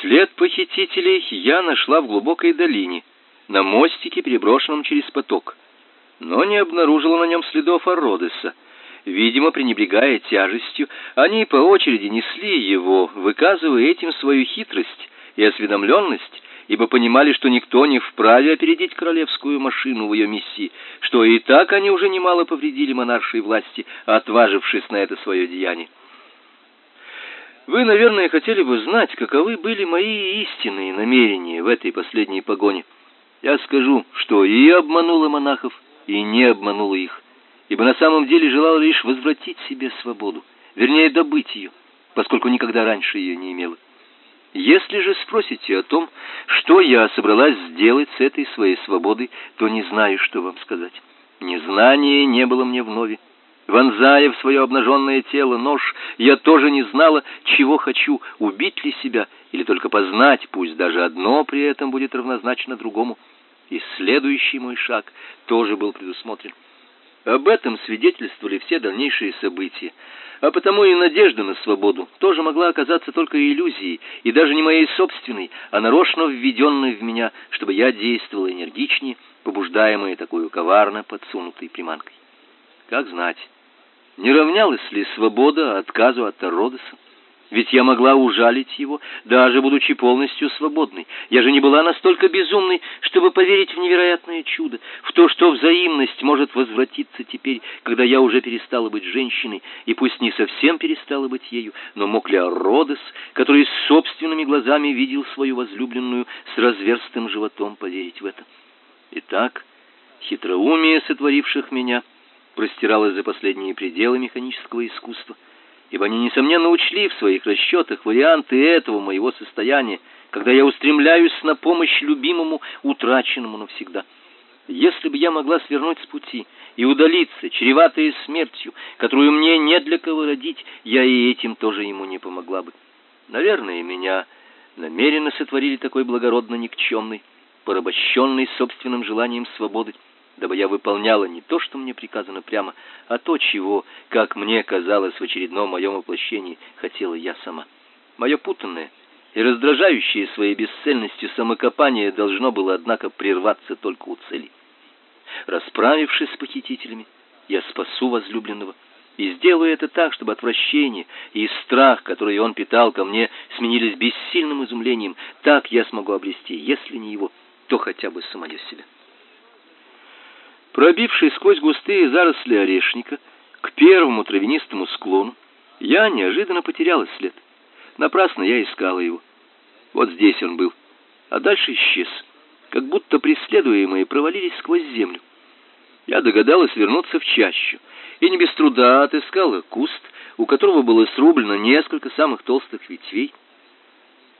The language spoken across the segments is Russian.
След похитителей я нашла в глубокой долине, на мостике, переброшенном через поток, но не обнаружила на нем следов Ародеса. Видимо, пренебрегая тяжестью, они по очереди несли его, выказывая этим свою хитрость и осведомленность, ибо понимали, что никто не вправе опередить королевскую машину в ее миссии, что и так они уже немало повредили монаршей власти, отважившись на это свое деяние. Вы, наверное, хотели бы знать, каковы были мои истинные намерения в этой последней погоне. Я скажу, что и обманула монахов, и не обманула их, ибо на самом деле желала лишь возвратить себе свободу, вернее, добыть ее, поскольку никогда раньше ее не имела. Если же спросите о том, что я собралась сделать с этой своей свободой, то не знаю, что вам сказать. Незнание не было мне вновь. Вонзая в свое обнаженное тело нож, я тоже не знала, чего хочу, убить ли себя или только познать, пусть даже одно при этом будет равнозначно другому. И следующий мой шаг тоже был предусмотрен. Об этом свидетельствовали все дальнейшие события, а потому и надежда на свободу тоже могла оказаться только иллюзией, и даже не моей собственной, а нарочно введенной в меня, чтобы я действовала энергичнее, побуждаемая такой коварно подсунутой приманкой. Как знать, не равнялась ли свобода отказу от Родоса? Ведь я могла ужалить его, даже будучи полностью свободной. Я же не была настолько безумной, чтобы поверить в невероятное чудо, в то, что взаимность может возвратиться теперь, когда я уже перестала быть женщиной, и пусть не совсем перестала быть ею, но мог ли Родос, который собственными глазами видел свою возлюбленную с разверстым животом, поверить в это? Итак, хитроумие сотворивших меня простиралось за последние пределы механического искусства — ибо они несомненно учли в своих расчетах варианты этого моего состояния, когда я устремляюсь на помощь любимому, утраченному навсегда. Если бы я могла свернуть с пути и удалиться, чреватая смертью, которую мне не для кого родить, я и этим тоже ему не помогла бы. Наверное, меня намеренно сотворили такой благородно никчемный, порабощенный собственным желанием свободы, дабы я выполняла не то, что мне приказано прямо, а то, чего, как мне казалось в очередном моем воплощении, хотела я сама. Мое путанное и раздражающее своей бесцельностью самокопание должно было, однако, прерваться только у цели. Расправившись с похитителями, я спасу возлюбленного и сделаю это так, чтобы отвращение и страх, которые он питал ко мне, сменились бессильным изумлением. Так я смогу обрести, если не его, то хотя бы самое себя. Пробившись сквозь густые заросли орешника к первому травянистому склону, я неожиданно потеряла след. Напрасно я искала его. Вот здесь он был, а дальше исчез, как будто преследуемые провалились сквозь землю. Я догадалась вернуться в чащу и не без труда отыскала куст, у которого было срублено несколько самых толстых ветвей.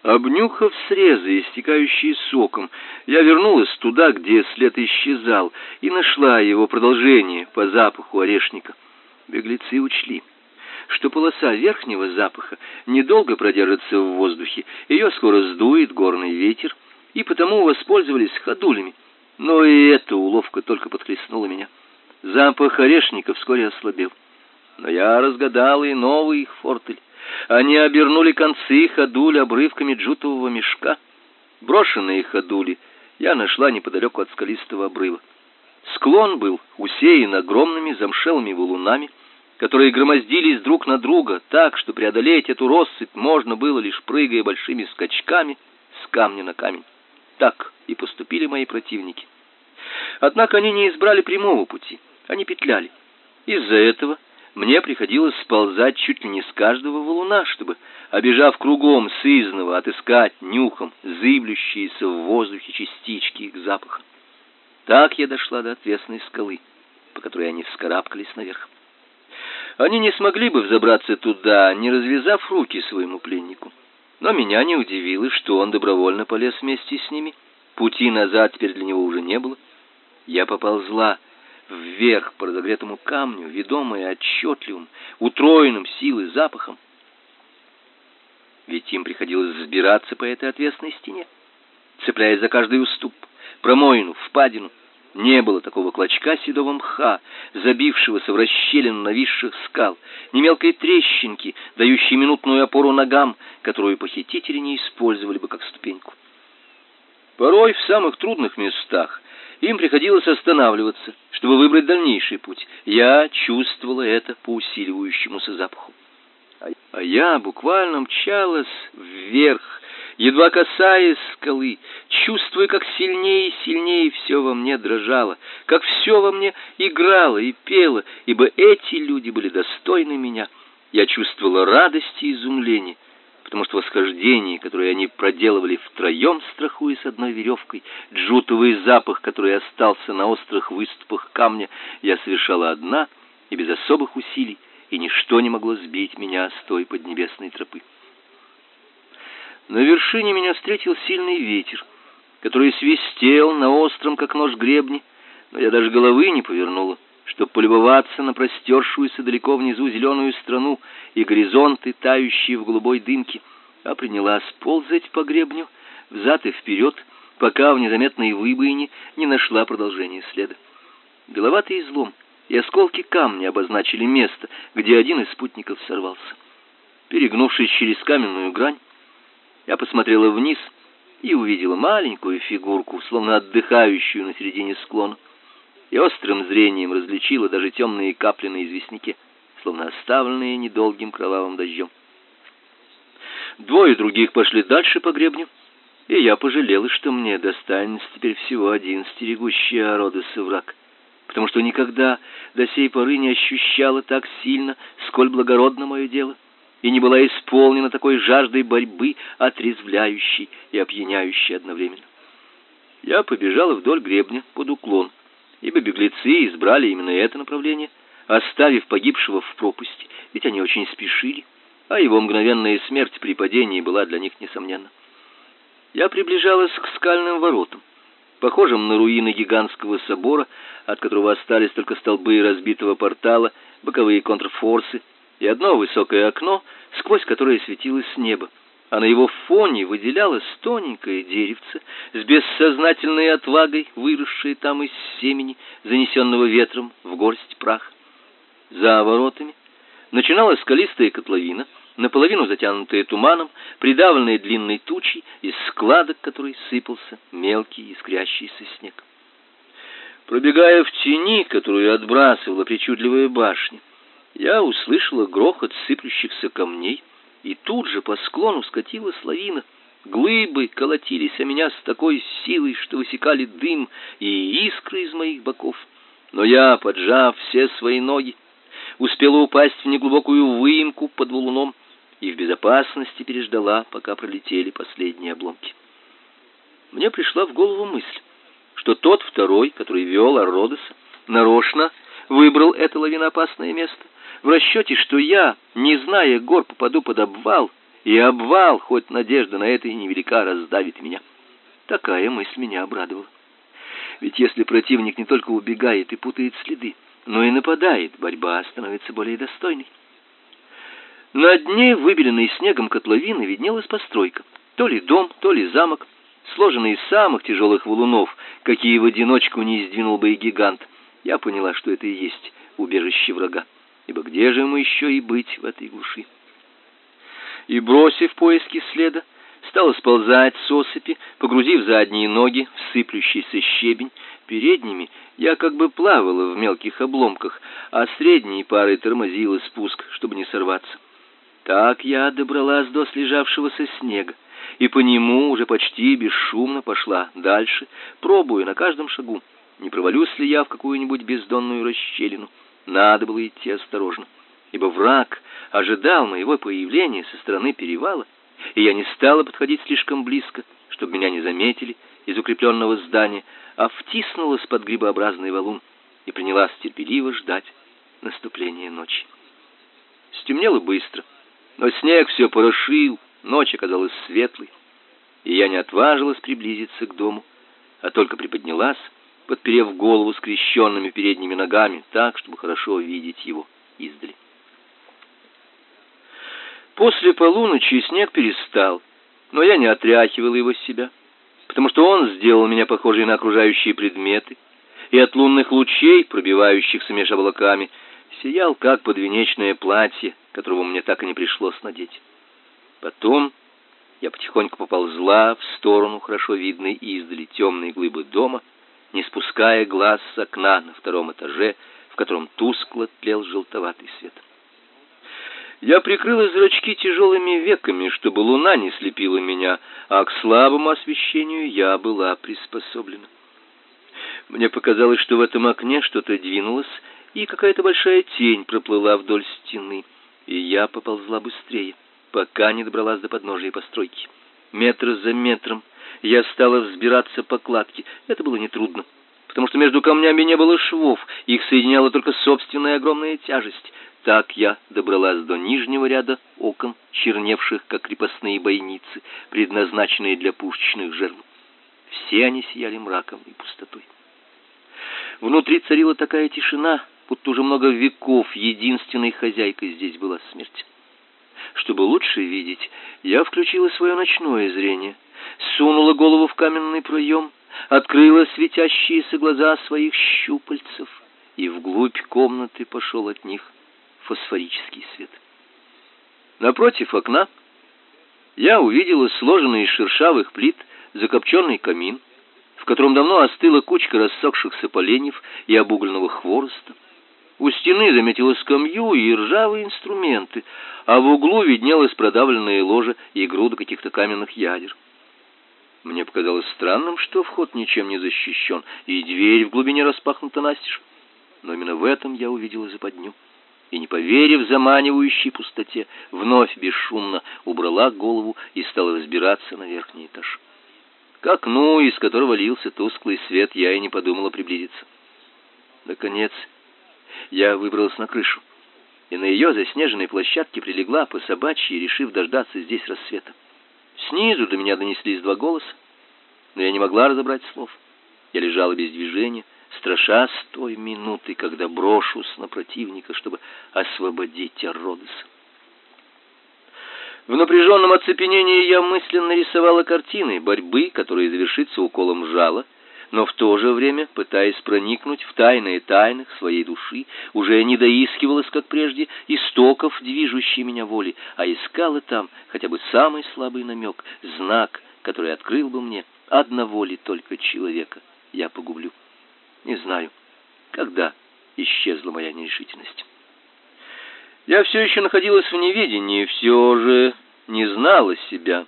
Обнюхав срезы, истекающие соком, я вернулась туда, где след исчезал, и нашла его продолжение по запаху орешника. Беглецы учли, что полоса верхнего запаха недолго продержится в воздухе, ее скоро сдует горный ветер, и потому воспользовались ходулями. Но и эта уловка только подхлестнула меня. Запах орешника вскоре ослабел. Но я разгадала и новый фортель. Они обернули концы ходуль обрывками джутового мешка. Брошенные ходули я нашла неподалеку от скалистого обрыва. Склон был усеян огромными замшелыми валунами, которые громоздились друг на друга так, что преодолеть эту россыпь можно было лишь прыгая большими скачками с камня на камень. Так и поступили мои противники. Однако они не избрали прямого пути, они петляли. Из-за этого мне приходилось сползать чуть ли не с каждого валуна, чтобы, обежав кругом сызного, отыскать нюхом зыблющиеся в воздухе частички их запаха. Так я дошла до отвесной скалы, по которой они вскарабкались наверх. Они не смогли бы взобраться туда, не развязав руки своему пленнику. Но меня не удивило, что он добровольно полез вместе с ними. Пути назад теперь для него уже не было. Я поползла вверх по разогретому камню, ведомая отчетливым, утроенным силой запахом. Ведь им приходилось взбираться по этой отвесной стене, цепляясь за каждый уступ, промоину, впадину. Не было такого клочка седого мха, забившегося в расщелину нависших скал, ни мелкой трещинки, дающей минутную опору ногам, которую похитители не использовали бы как ступеньку. Порой в самых трудных местах им приходилось останавливаться, чтобы выбрать дальнейший путь. Я чувствовала это по усиливающемуся запаху. А я буквально мчалась вверх, едва касаясь скалы, чувствуя, как сильнее и сильнее все во мне дрожало, как все во мне играло и пело, ибо эти люди были достойны меня. Я чувствовала радость и изумление, потому что восхождение, которое они проделывали втроем, страхуясь одной веревкой, джутовый запах, который остался на острых выступах камня, я совершала одна и без особых усилий, и ничто не могло сбить меня с той поднебесной тропы. На вершине меня встретил сильный ветер, который свистел на остром, как нож, гребне, но я даже головы не повернула, чтобы полюбоваться на простершуюся далеко внизу зеленую страну и горизонты, тающие в голубой дымке, а принялась ползать по гребню взад и вперед, пока в незаметной выбоине не нашла продолжения следа. Беловатый излом и осколки камня обозначили место, где один из спутников сорвался. Перегнувшись через каменную грань, я посмотрела вниз и увидела маленькую фигурку, словно отдыхающую на середине склона. И острым зрением различила даже темные капли на известняке, словно оставленные недолгим кровавым дождем. Двое других пошли дальше по гребню, и я пожалела, что мне достанется теперь всего один стерегущий Ородоса враг, потому что никогда до сей поры не ощущала так сильно, сколь благородно мое дело и не была исполнена такой жаждой борьбы, отрезвляющей и опьяняющей одновременно. Я побежала вдоль гребня под уклон, ибо беглецы избрали именно это направление, оставив погибшего в пропасти, ведь они очень спешили, а его мгновенная смерть при падении была для них несомненна. Я приближалась к скальным воротам, похожим на руины гигантского собора, от которого остались только столбы разбитого портала, боковые контрфорсы и одно высокое окно, сквозь которое светилось небо, а на его фоне выделялось тоненькое деревце с бессознательной отвагой, выросшее там из семени, занесенного ветром в горсть прах. За воротами начиналась скалистая котловина, наполовину затянутая туманом, придавленная длинной тучей, из складок которой сыпался мелкий искрящийся снег. Пробегая в тени, которую отбрасывала причудливая башня, я услышала грохот сыплющихся камней, и тут же по склону скатилась лавина. Глыбы колотились о меня с такой силой, что высекали дым и искры из моих боков. Но я, поджав все свои ноги, успела упасть в неглубокую выемку под валуном и в безопасности переждала, пока пролетели последние обломки. Мне пришла в голову мысль, что тот второй, который вел Арродеса, нарочно выбрал это лавиноопасное место — в расчете, что я, не зная гор, попаду под обвал, и обвал, хоть надежда на это и невелика, раздавит меня. Такая мысль меня обрадовала. Ведь если противник не только убегает и путает следы, но и нападает, борьба становится более достойной. На дне выбеленной снегом котловины виднелась постройка, то ли дом, то ли замок, сложенный из самых тяжелых валунов, какие в одиночку не сдвинул бы и гигант. Я поняла, что это и есть убежище врага ибо где же ему еще и быть в этой глуши? И бросив поиски следа, стала сползать с осыпи, погрузив задние ноги в сыплющийся щебень. Передними я как бы плавала в мелких обломках, а средней парой тормозила спуск, чтобы не сорваться. Так я добралась до слежавшегося снега, и по нему уже почти бесшумно пошла дальше, пробуя на каждом шагу, не провалюсь ли я в какую-нибудь бездонную расщелину. Надо было идти осторожно, ибо враг ожидал моего появления со стороны перевала, и я не стала подходить слишком близко, чтобы меня не заметили из укрепленного здания, а втиснулась под грибообразный валун и принялась терпеливо ждать наступления ночи. Стемнело быстро, но снег все порошил, ночь оказалась светлой, и я не отважилась приблизиться к дому, а только приподнялась подперев голову скрещенными передними ногами, так, чтобы хорошо видеть его издали. После полуночи снег перестал, но я не отряхивал его с себя, потому что он сделал меня похожей на окружающие предметы, и от лунных лучей, пробивающихся меж облаками, сиял как подвенечное платье, которого мне так и не пришлось надеть. Потом я потихоньку поползла в сторону хорошо видной издали темной глыбы дома, не спуская глаз с окна на втором этаже, в котором тускло тлел желтоватый свет. Я прикрыла зрачки тяжелыми веками, чтобы луна не слепила меня, а к слабому освещению я была приспособлена. Мне показалось, что в этом окне что-то двинулось, и какая-то большая тень проплыла вдоль стены, и я поползла быстрее, пока не добралась до подножия постройки. Метр за метром я стала взбираться по кладке. Это было нетрудно, потому что между камнями не было швов, их соединяла только собственная огромная тяжесть. Так я добралась до нижнего ряда окон, черневших как крепостные бойницы, предназначенные для пушечных жерл. Все они сияли мраком и пустотой. Внутри царила такая тишина, будто уже много веков единственной хозяйкой здесь была смерть. Чтобы лучше видеть, я включила свое ночное зрение, сунула голову в каменный проем, открыла светящиеся глаза своих щупальцев, и вглубь комнаты пошел от них фосфорический свет. Напротив окна я увидела сложенный из шершавых плит закопченный камин, в котором давно остыла кучка рассохшихся поленьев и обугленного хвороста. У стены заметила скамью и ржавые инструменты, а в углу виднелась продавленная ложа и груда каких-то каменных ядер. Мне показалось странным, что вход ничем не защищен, и дверь в глубине распахнута настежь. Но именно в этом я увидела западню. И, не поверив заманивающей пустоте, вновь бесшумно убрала голову и стала взбираться на верхний этаж. К окну, из которого лился тусклый свет, я и не подумала приблизиться. Наконец, я выбралась на крышу, и на ее заснеженной площадке прилегла по собачьи, решив дождаться здесь рассвета. Снизу до меня донеслись два голоса, но я не могла разобрать слов. Я лежала без движения, страшась той минуты, когда брошусь на противника, чтобы освободить Арродеса. В напряженном оцепенении я мысленно рисовала картины борьбы, которая завершится уколом жала, но в то же время, пытаясь проникнуть в тайные тайных своей души, уже не доискивалась, как прежде, истоков движущей меня воли, а искала там хотя бы самый слабый намек, знак, который открыл бы мне одного ли только человека я погублю. Не знаю, когда исчезла моя нерешительность. Я все еще находилась в неведении, все же не знала себя.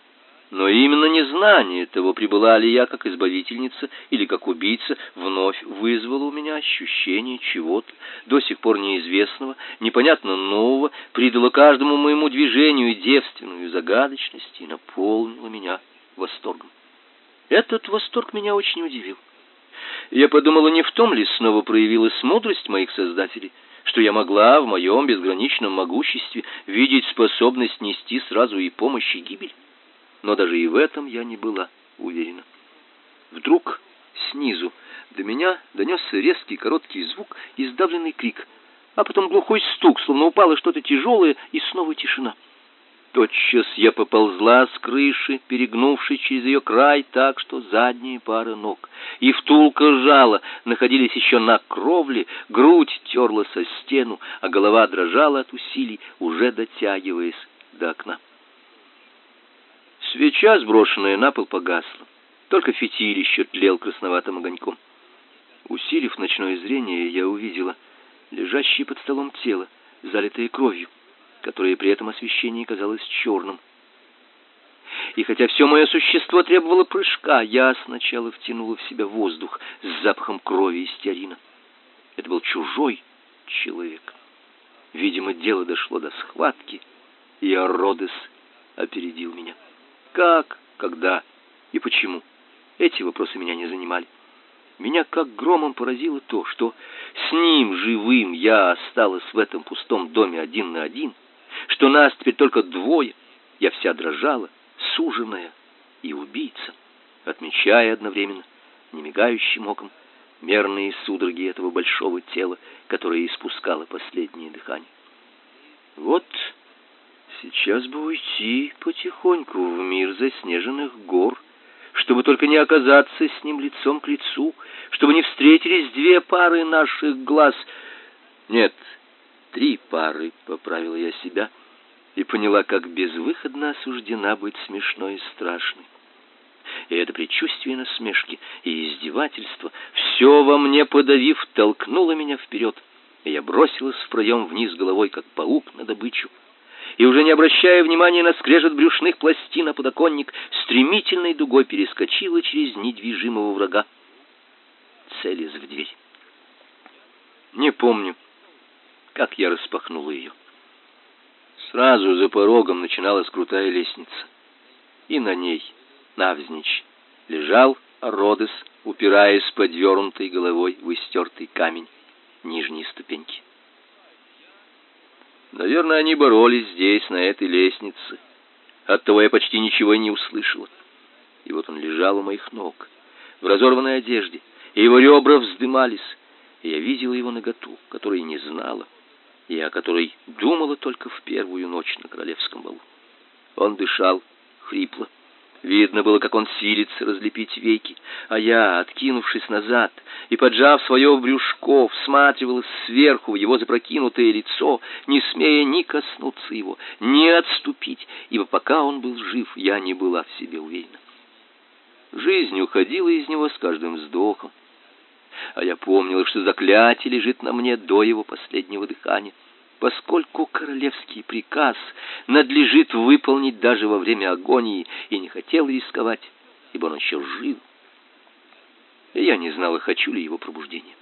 Но именно незнание того, прибыла ли я как избавительница или как убийца, вновь вызвало у меня ощущение чего-то, до сих пор неизвестного, непонятно нового, придало каждому моему движению девственную загадочность и наполнило меня восторгом. Этот восторг меня очень удивил. Я подумала, не в том ли снова проявилась мудрость моих создателей, что я могла в моем безграничном могуществе видеть способность нести сразу и помощь, и гибель но даже и в этом я не была уверена. Вдруг снизу до меня донесся резкий короткий звук и сдавленный крик, а потом глухой стук, словно упало что-то тяжелое, и снова тишина. Тотчас я поползла с крыши, перегнувшись через ее край так, что задние пары ног и втулка жала находились еще на кровле, грудь терла со стену, а голова дрожала от усилий, уже дотягиваясь до окна. Свеча, сброшенная на пол, погасла. Только фитиль еще тлел красноватым огоньком. Усилив ночное зрение, я увидела лежащее под столом тело, залитое кровью, которое при этом освещении казалось черным. И хотя все мое существо требовало прыжка, я сначала втянула в себя воздух с запахом крови и стеарина. Это был чужой человек. Видимо, дело дошло до схватки, и Ародес опередил меня. Как, когда и почему? Эти вопросы меня не занимали. Меня как громом поразило то, что с ним живым я осталась в этом пустом доме один на один, что нас теперь только двое. Я вся дрожала, суженая и убийца, отмечая одновременно немигающим оком мерные судороги этого большого тела, которое испускало последнее дыхание. Вот Сейчас бы уйти потихоньку в мир заснеженных гор, чтобы только не оказаться с ним лицом к лицу, чтобы не встретились две пары наших глаз. Нет, три пары, поправила я себя и поняла, как безвыходно осуждена быть смешной и страшной. И это предчувствие насмешки и издевательства, все во мне подавив, толкнуло меня вперед, и я бросилась в проем вниз головой, как паук на добычу и уже не обращая внимания на скрежет брюшных пластин на подоконник, стремительной дугой перескочила через недвижимого врага, целясь в дверь. Не помню, как я распахнула ее. Сразу за порогом начиналась крутая лестница, и на ней, навзничь, лежал Родес, упираясь подвернутой головой в истертый камень нижней ступеньки. Наверное, они боролись здесь, на этой лестнице. Оттого я почти ничего не услышала. И вот он лежал у моих ног, в разорванной одежде, и его ребра вздымались, и я видела его наготу, которой не знала, и о которой думала только в первую ночь на королевском балу. Он дышал хрипло, Видно было, как он силится разлепить веки, а я, откинувшись назад и поджав свое брюшко, всматривалась сверху в его запрокинутое лицо, не смея ни коснуться его, ни отступить, ибо пока он был жив, я не была в себе уверена. Жизнь уходила из него с каждым вздохом, а я помнила, что заклятие лежит на мне до его последнего дыхания поскольку королевский приказ надлежит выполнить даже во время агонии, и не хотел рисковать, ибо он еще жив. И я не знала, хочу ли его пробуждения.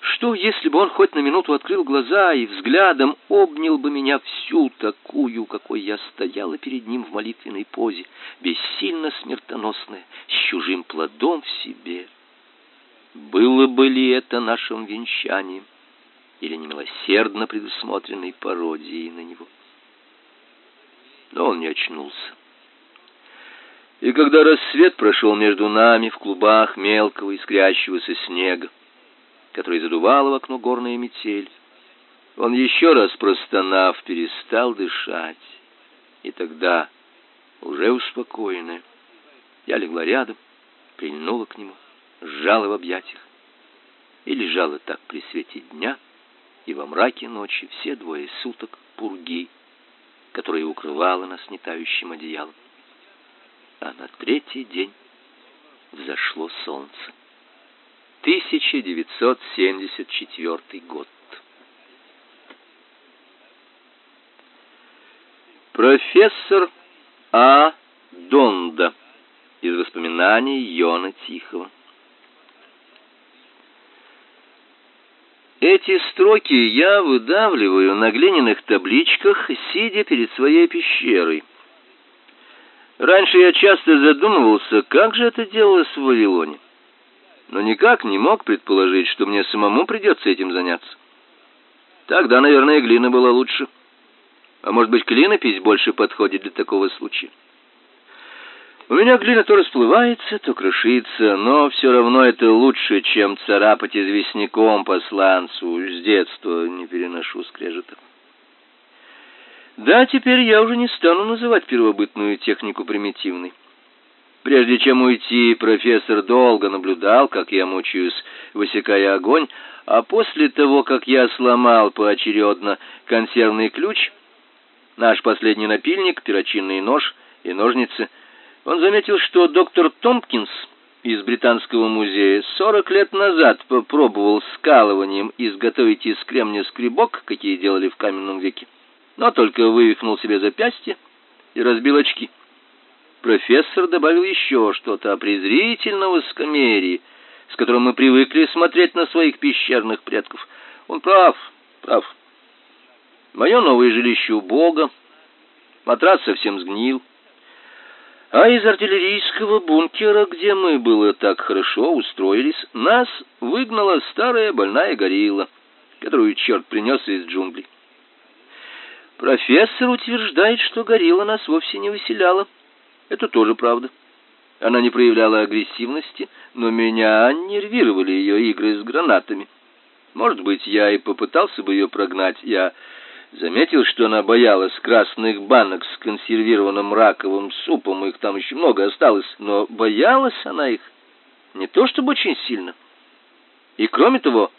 Что, если бы он хоть на минуту открыл глаза и взглядом обнял бы меня всю такую, какой я стояла перед ним в молитвенной позе, бессильно смертоносная, с чужим плодом в себе? Было бы ли это нашим венчанием? Или немилосердно предусмотренной пародией на него. Но он не очнулся. И когда рассвет прошел между нами в клубах мелкого искрящегося снега, который задувало в окно горная метель, он еще раз простонав, перестал дышать. И тогда, уже успокоенная, я легла рядом, прильнула к нему, сжала в объятиях и лежала так при свете дня, и во мраке ночи все двое суток пурги, которая укрывала нас нетающим одеялом. А на третий день взошло солнце. 1974 год. Профессор А. Донда из воспоминаний Йона Тихого. Эти строки я выдавливаю на глиняных табличках, сидя перед своей пещерой. Раньше я часто задумывался, как же это делалось в Вавилоне. Но никак не мог предположить, что мне самому придется этим заняться. Тогда, наверное, глина была лучше. А может быть, клинопись больше подходит для такого случая. У меня глина то расплывается, то крошится, но все равно это лучше, чем царапать известняком посланцу. С детства не переношу скрежета. Да, теперь я уже не стану называть первобытную технику примитивной. Прежде чем уйти, профессор долго наблюдал, как я мучаюсь, высекая огонь, а после того, как я сломал поочередно консервный ключ, наш последний напильник, перочинный нож и ножницы — он заметил, что доктор Томпкинс из Британского музея 40 лет назад попробовал скалыванием изготовить из кремня скребок, какие делали в каменном веке, но только вывихнул себе запястье и разбил очки. Профессор добавил еще что-то о презрительном высокомерии, с которым мы привыкли смотреть на своих пещерных предков. Он прав, прав. Мое новое жилище у Бога, матрас совсем сгнил, а из артиллерийского бункера, где мы было так хорошо устроились, нас выгнала старая больная горилла, которую черт принес из джунглей. Профессор утверждает, что горилла нас вовсе не выселяла. Это тоже правда. Она не проявляла агрессивности, но меня нервировали ее игры с гранатами. Может быть, я и попытался бы ее прогнать. Я Заметил, что она боялась красных банок с консервированным раковым супом, их там еще много осталось, но боялась она их не то чтобы очень сильно. И кроме того,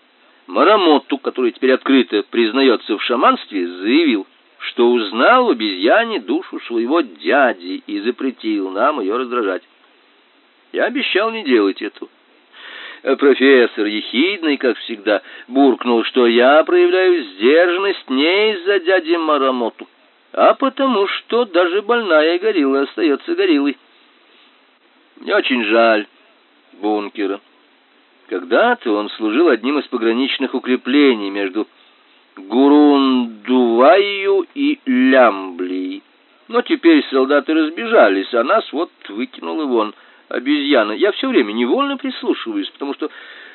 Марамоту, который теперь открыто признается в шаманстве, заявил, что узнал в обезьяне душу своего дяди и запретил нам ее раздражать. Я обещал не делать этого. А профессор, ехидный, как всегда, буркнул, что я проявляю сдержанность не из-за дяди Марамоту, а потому что даже больная горилла остается гориллой. Мне очень жаль бункера. Когда-то он служил одним из пограничных укреплений между Гурундуваю и Лямблией. Но теперь солдаты разбежались, а нас вот выкинуло вон обезьяна. Я все время невольно прислушиваюсь, потому что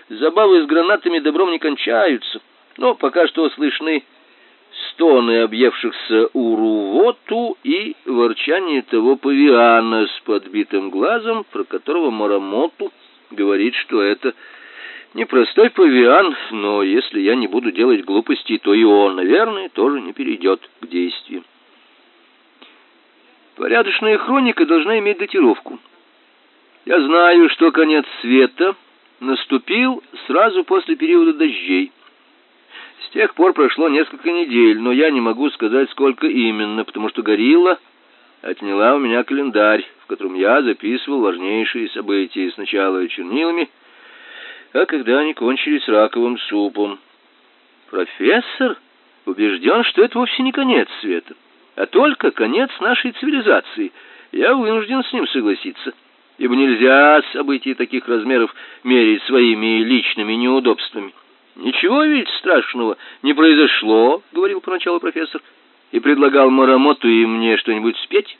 забавы с гранатами добром не кончаются. Но пока что слышны стоны объевшихся урувоту и ворчание того павиана с подбитым глазом, про которого Марамоту говорит, что это непростой павиан, но если я не буду делать глупостей, то и он, наверное, тоже не перейдет к действию. Порядочная хроника должна иметь датировку. Я знаю, что конец света наступил сразу после периода дождей. С тех пор прошло несколько недель, но я не могу сказать, сколько именно, потому что горилла отняла у меня календарь, в котором я записывал важнейшие события сначала чернилами, а когда они кончились раковым супом. Профессор убежден, что это вовсе не конец света, а только конец нашей цивилизации. Я вынужден с ним согласиться ибо нельзя события таких размеров мерить своими личными неудобствами. Ничего ведь страшного не произошло, говорил поначалу профессор, и предлагал Марамоту и мне что-нибудь спеть.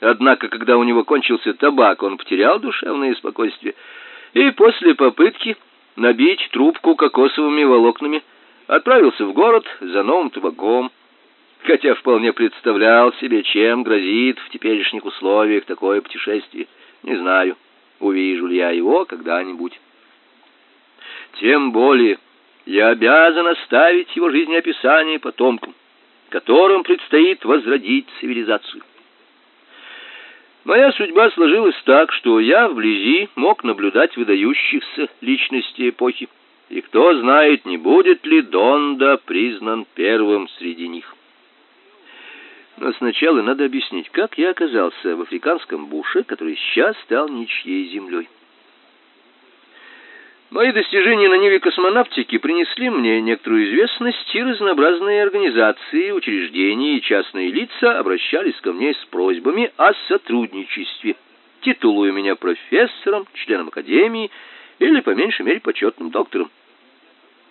Однако, когда у него кончился табак, он потерял душевное спокойствие, и после попытки набить трубку кокосовыми волокнами отправился в город за новым табаком, хотя вполне представлял себе, чем грозит в теперешних условиях такое путешествие. Не знаю, увижу ли я его когда-нибудь. Тем более я обязан оставить его жизнеописание потомкам, которым предстоит возродить цивилизацию. Моя судьба сложилась так, что я вблизи мог наблюдать выдающихся личностей эпохи, и кто знает, не будет ли Донда признан первым среди них. Но сначала надо объяснить, как я оказался в африканском буше, который сейчас стал ничьей землей. Мои достижения на ниве космонавтики принесли мне некоторую известность, и разнообразные организации, учреждения и частные лица обращались ко мне с просьбами о сотрудничестве, титулуя меня профессором, членом академии или, по меньшей мере, почетным доктором.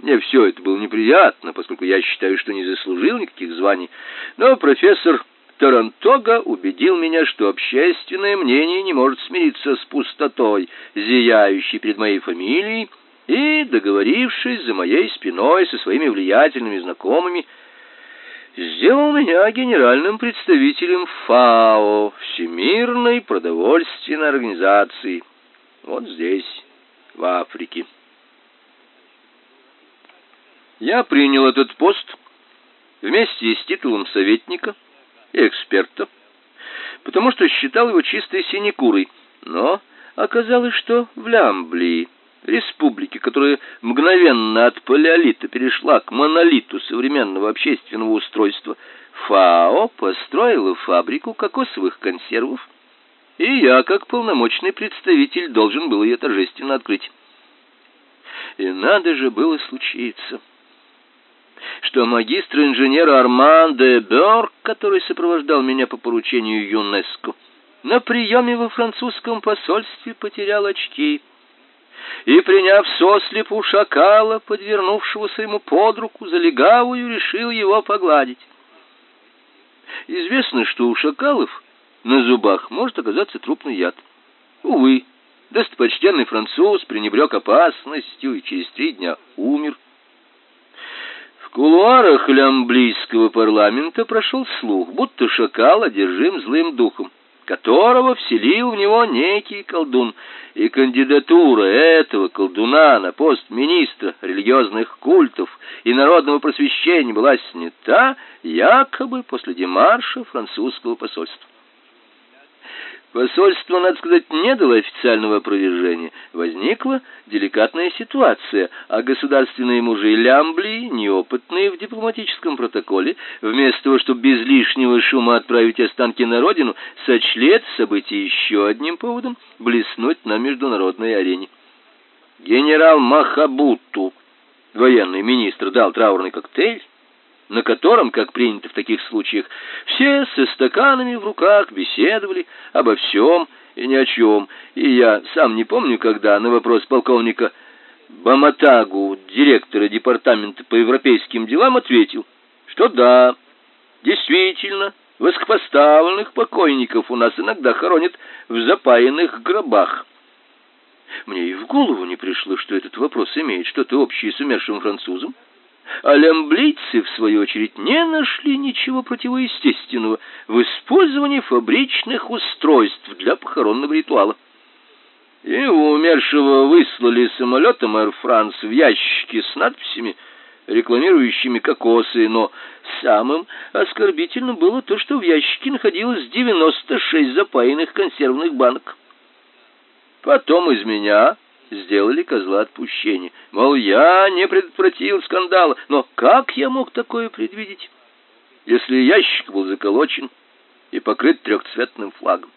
Мне все это было неприятно, поскольку я считаю, что не заслужил никаких званий. Но профессор Тарантога убедил меня, что общественное мнение не может смириться с пустотой, зияющей перед моей фамилией, и, договорившись за моей спиной со своими влиятельными знакомыми, сделал меня генеральным представителем ФАО, Всемирной продовольственной организации, вот здесь, в Африке. Я принял этот пост вместе с титулом советника и эксперта, потому что считал его чистой синекурой, но оказалось, что в Лямблии, республике, которая мгновенно от палеолита перешла к монолиту современного общественного устройства, ФАО построила фабрику кокосовых консервов, и я, как полномочный представитель, должен был ее торжественно открыть. И надо же было случиться что магистр-инженер Арман де Бёрк, который сопровождал меня по поручению ЮНЕСКО, на приеме во французском посольстве потерял очки и, приняв сослепу шакала, подвернувшегося ему под руку за легавую, решил его погладить. Известно, что у шакалов на зубах может оказаться трупный яд. Увы, достопочтенный француз пренебрег опасностью и через три дня умер кулуарах лямблийского парламента прошел слух, будто шакал одержим злым духом, которого вселил в него некий колдун, и кандидатура этого колдуна на пост министра религиозных культов и народного просвещения была снята якобы после демарша французского посольства. Посольство, надо сказать, не дало официального опровержения. Возникла деликатная ситуация, а государственные мужи Лямбли, неопытные в дипломатическом протоколе, вместо того, чтобы без лишнего шума отправить останки на родину, сочли это событие еще одним поводом блеснуть на международной арене. Генерал Махабуту, военный министр, дал траурный коктейль, на котором, как принято в таких случаях, все со стаканами в руках беседовали обо всем и ни о чем. И я сам не помню, когда на вопрос полковника Баматагу, директора департамента по европейским делам, ответил, что да, действительно, высокопоставленных покойников у нас иногда хоронят в запаянных гробах. Мне и в голову не пришло, что этот вопрос имеет что-то общее с умершим французом. А лямблийцы, в свою очередь, не нашли ничего противоестественного в использовании фабричных устройств для похоронного ритуала. У умершего выслали самолетом Air France в ящике с надписями, рекламирующими кокосы, но самым оскорбительным было то, что в ящике находилось 96 запаянных консервных банок. Потом из меня сделали козла отпущения. Мол, я не предотвратил скандала, но как я мог такое предвидеть, если ящик был заколочен и покрыт трехцветным флагом?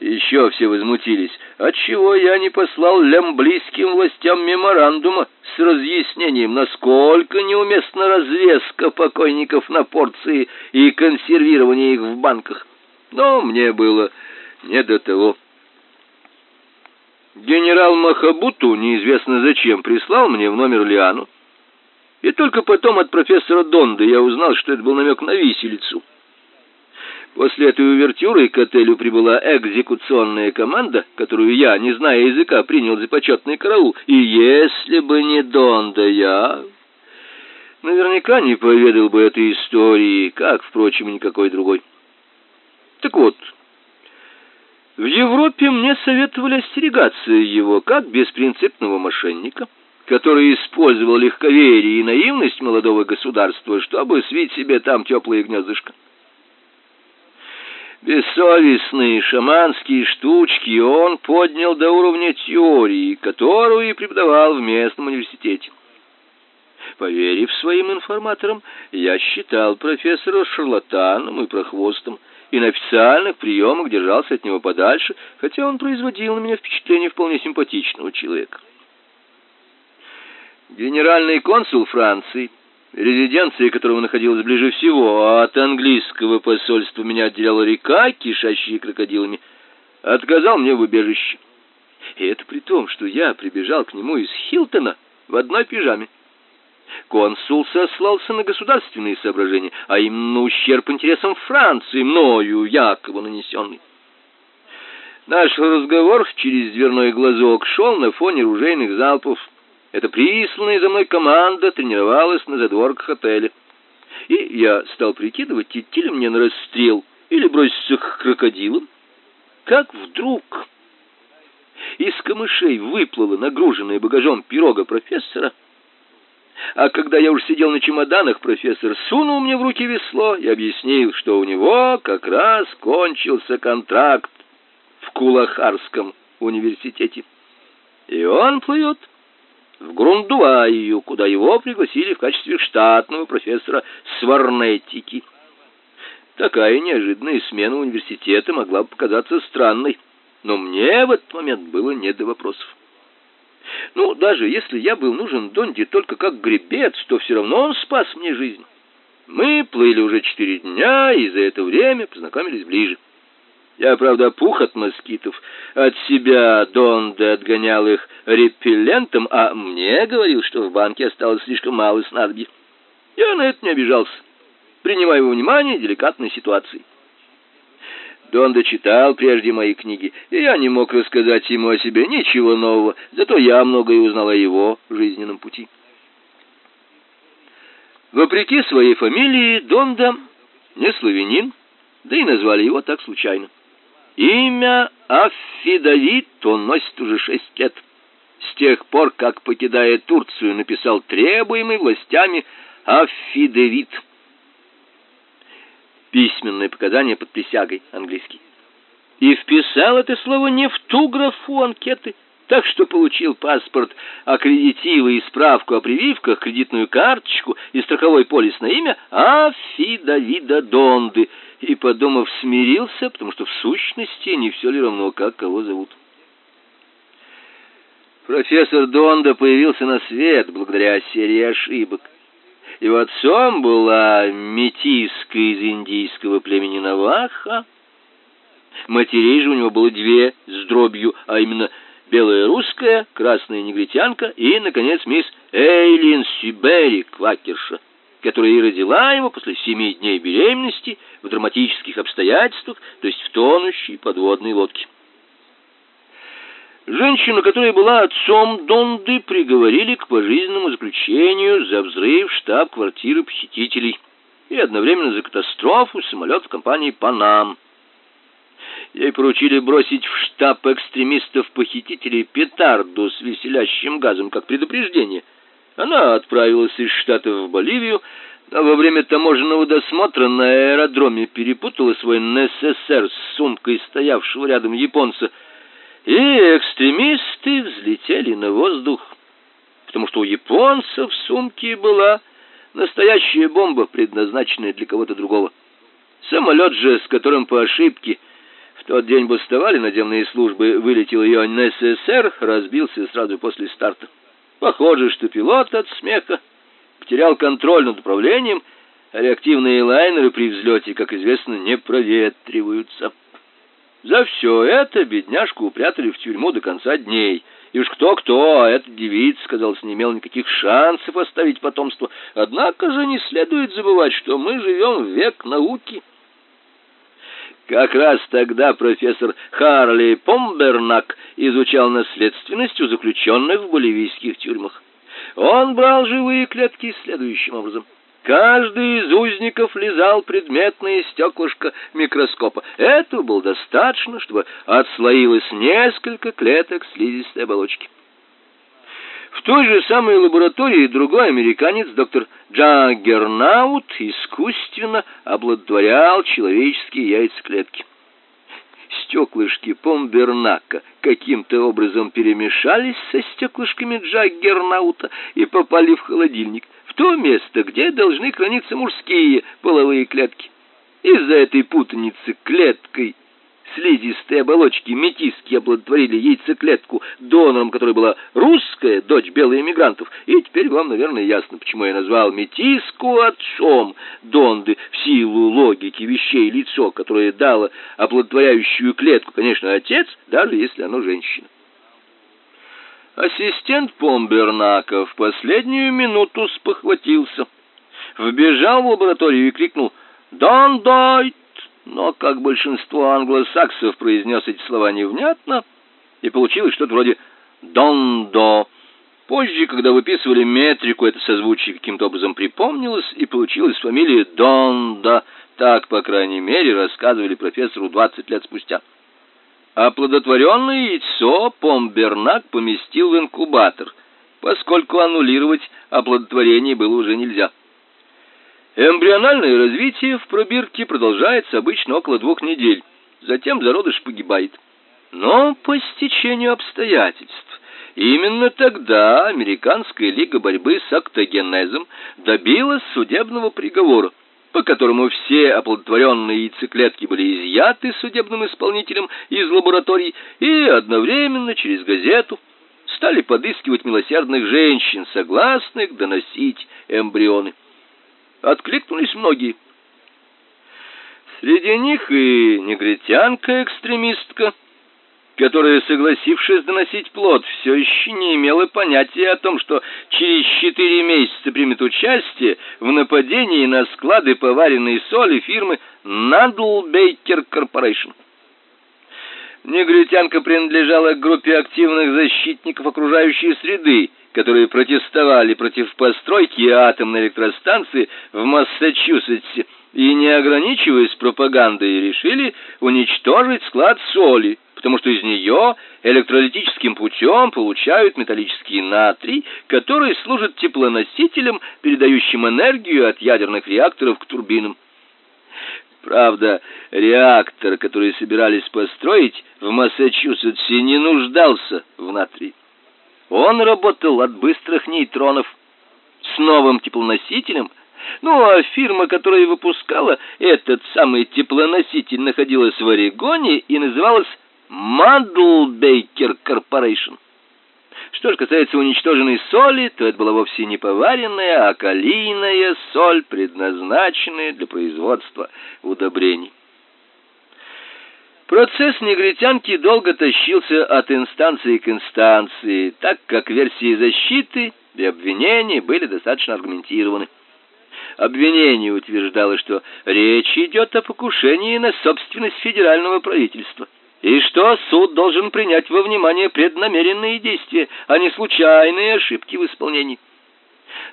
Еще все возмутились. Отчего я не послал лямблийским властям меморандума с разъяснением, насколько неуместна развеска покойников на порции и консервирование их в банках? Но мне было не до того. Генерал Махабуту неизвестно зачем прислал мне в номер Лиану. И только потом от профессора Донда я узнал, что это был намек на виселицу. После этой увертюры к отелю прибыла экзекуционная команда, которую я, не зная языка, принял за почетный караул. И если бы не Донда, я наверняка не поведал бы этой истории, как, впрочем, никакой другой. Так вот, в Европе мне советовали остерегаться его как беспринципного мошенника, который использовал легковерие и наивность молодого государства, чтобы свить себе там теплое гнездышко. Бессовестные шаманские штучки он поднял до уровня теории, которую и преподавал в местном университете. Поверив своим информаторам, я считал профессора шарлатаном и прохвостом, и на официальных приемах держался от него подальше, хотя он производил на меня впечатление вполне симпатичного человека. Генеральный консул Франции, резиденция которого находилась ближе всего, а от английского посольства меня отделяла река, кишащая крокодилами, отказал мне в убежище. И это при том, что я прибежал к нему из Хилтона в одной пижаме. Консул сослался на государственные соображения, а именно ущерб интересам Франции, мною якобы нанесенный. Наш разговор через дверной глазок шел на фоне ружейных залпов. Эта присланная за мной команда тренировалась на задворках отеля. И я стал прикидывать, идти ли мне на расстрел или броситься к крокодилам. Как вдруг из камышей выплыла нагруженная багажом пирога профессора — а когда я уж сидел на чемоданах, профессор сунул мне в руки весло и объяснил, что у него как раз кончился контракт в Кулахарском университете. И он плывет в Грундуаю, куда его пригласили в качестве штатного профессора сварнетики. Такая неожиданная смена университета могла бы показаться странной, но мне в этот момент было не до вопросов. Ну, даже если я был нужен Донди только как гребец, то все равно он спас мне жизнь. Мы плыли уже четыре дня, и за это время познакомились ближе. Я, правда, пух от москитов. От себя Донди отгонял их репеллентом, а мне говорил, что в банке осталось слишком мало снадобья. Я на это не обижался, принимая во внимание деликатной ситуации. Дон дочитал прежде мои книги, и я не мог рассказать ему о себе ничего нового, зато я многое узнал о его жизненном пути. Вопреки своей фамилии, Донда не славянин, да и назвали его так случайно. Имя Аффидавит он носит уже шесть лет. С тех пор, как, покидая Турцию, написал требуемый властями Аффидавит. Письменное показание под присягой английский. И вписал это слово не в ту графу анкеты, так что получил паспорт, аккредитивы и справку о прививках, кредитную карточку и страховой полис на имя Афи Давида Донды, и, подумав, смирился, потому что в сущности не все ли равно, как кого зовут. Профессор Донда появился на свет благодаря серии ошибок. Его отцом была метиска из индийского племени Наваха. Матерей же у него было две с дробью, а именно белая русская, красная негритянка и, наконец, мисс Эйлин Сибери, квакерша, которая и родила его после семи дней беременности в драматических обстоятельствах, то есть в тонущей подводной лодке. Женщину, которая была отцом Донды, приговорили к пожизненному заключению за взрыв штаб-квартиры посетителей и одновременно за катастрофу самолета компании «Панам». Ей поручили бросить в штаб экстремистов-похитителей петарду с веселящим газом как предупреждение. Она отправилась из штата в Боливию, а во время таможенного досмотра на аэродроме перепутала свой НССР с сумкой стоявшего рядом японца, и экстремисты взлетели на воздух, потому что у японца в сумке была настоящая бомба, предназначенная для кого-то другого. Самолет же, с которым по ошибке тот день бастовали надземные службы, вылетел ее НССР, разбился сразу после старта. Похоже, что пилот от смеха потерял контроль над управлением, а реактивные лайнеры при взлете, как известно, не проветриваются. За все это бедняжку упрятали в тюрьму до конца дней. И уж кто-кто, а эта девица, казалось, не имел никаких шансов оставить потомство. Однако же не следует забывать, что мы живем в век науки. Как раз тогда профессор Харли Помбернак изучал наследственность у заключенных в боливийских тюрьмах. Он брал живые клетки следующим образом. Каждый из узников лизал предметное стеклышко микроскопа. Этого было достаточно, чтобы отслоилось несколько клеток слизистой оболочки. В той же самой лаборатории другой американец, доктор Джаггернаут, искусственно оплодотворял человеческие яйцеклетки. Стеклышки Помбернака каким-то образом перемешались со стеклышками Джаггернаута и попали в холодильник, то место, где должны храниться мужские половые клетки. Из-за этой путаницы клеткой слизистой оболочки метиски оплодотворили яйцеклетку, донором которой была русская дочь белых эмигрантов. И теперь вам, наверное, ясно, почему я назвал метиску отцом Донды в силу логики вещей лицо, которое дало оплодотворяющую клетку, конечно, отец, даже если оно женщина. Ассистент Помбернака в последнюю минуту спохватился, вбежал в лабораторию и крикнул «Дон Дойт!» но, как большинство англосаксов, произнес эти слова невнятно, и получилось что-то вроде «дондо». Позже, когда выписывали метрику, это созвучие каким-то образом припомнилось, и получилась фамилия Донда. Так, по крайней мере, рассказывали профессору 20 лет спустя. Оплодотворенное яйцо Помбернак поместил в инкубатор, поскольку аннулировать оплодотворение было уже нельзя. Эмбриональное развитие в пробирке продолжается обычно около двух недель. Затем зародыш погибает. Но по стечению обстоятельств именно тогда Американская лига борьбы с октогенезом добилась судебного приговора, по которому все оплодотворенные яйцеклетки были изъяты судебным исполнителем из лабораторий и одновременно через газету стали подыскивать милосердных женщин, согласных доносить эмбрионы откликнулись многие. Среди них и негритянка-экстремистка, которая, согласившись доносить плод, все еще не имела понятия о том, что через четыре месяца примет участие в нападении на склады поваренной соли фирмы Надл Бейкер Корпорейшн. Негритянка принадлежала к группе активных защитников окружающей среды, которые протестовали против постройки атомной электростанции в Массачусетсе, и, не ограничиваясь пропагандой, решили уничтожить склад соли, потому что из нее электролитическим путем получают металлический натрий, который служит теплоносителем, передающим энергию от ядерных реакторов к турбинам. Правда, реактор, который собирались построить в Массачусетсе, не нуждался в натрии. Он работал от быстрых нейтронов с новым теплоносителем, ну а фирма, которая выпускала этот самый теплоноситель, находилась в Орегоне и называлась Мандл-Бейкер Corporation. Что же касается уничтоженной соли, то это была вовсе не поваренная, а калийная соль, предназначенная для производства удобрений. Процесс негритянки долго тащился от инстанции к инстанции, так как версии защиты и обвинения были достаточно аргументированы. Обвинение утверждало, что речь идет о покушении на собственность федерального правительства и что суд должен принять во внимание преднамеренные действия, а не случайные ошибки в исполнении.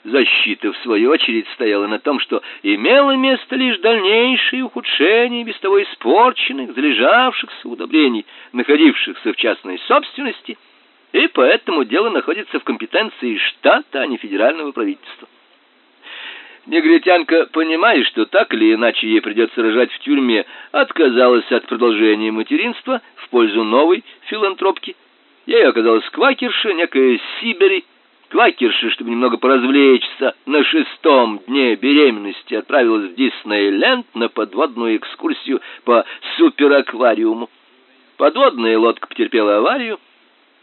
Защита, в свою очередь, стояла на том, что имело место лишь дальнейшее ухудшение без того испорченных, залежавшихся удобрений, находившихся в частной собственности, и поэтому дело находится в компетенции штата, а не федерального правительства. Негритянка, понимая, что так или иначе ей придется рожать в тюрьме, отказалась от продолжения материнства в пользу новой филантропки. Ей оказалась квакерша, некая Сибери, квакерша, чтобы немного поразвлечься, на шестом дне беременности отправилась в Диснейленд на подводную экскурсию по супераквариуму. Подводная лодка потерпела аварию,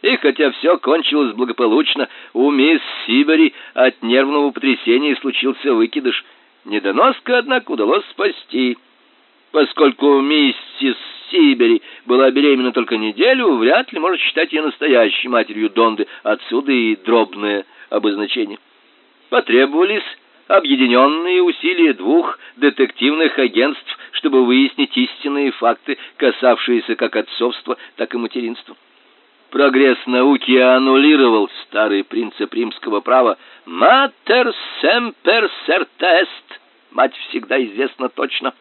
и хотя все кончилось благополучно, у мисс Сибери от нервного потрясения случился выкидыш. Недоноска, однако, удалось спасти. Поскольку миссис Сибери была беременна только неделю, вряд ли можно считать ее настоящей матерью Донды, отсюда и дробное обозначение. Потребовались объединенные усилия двух детективных агентств, чтобы выяснить истинные факты, касавшиеся как отцовства, так и материнства. Прогресс науки аннулировал старый принцип римского права «Mater semper certa est» — «Мать всегда известна точно».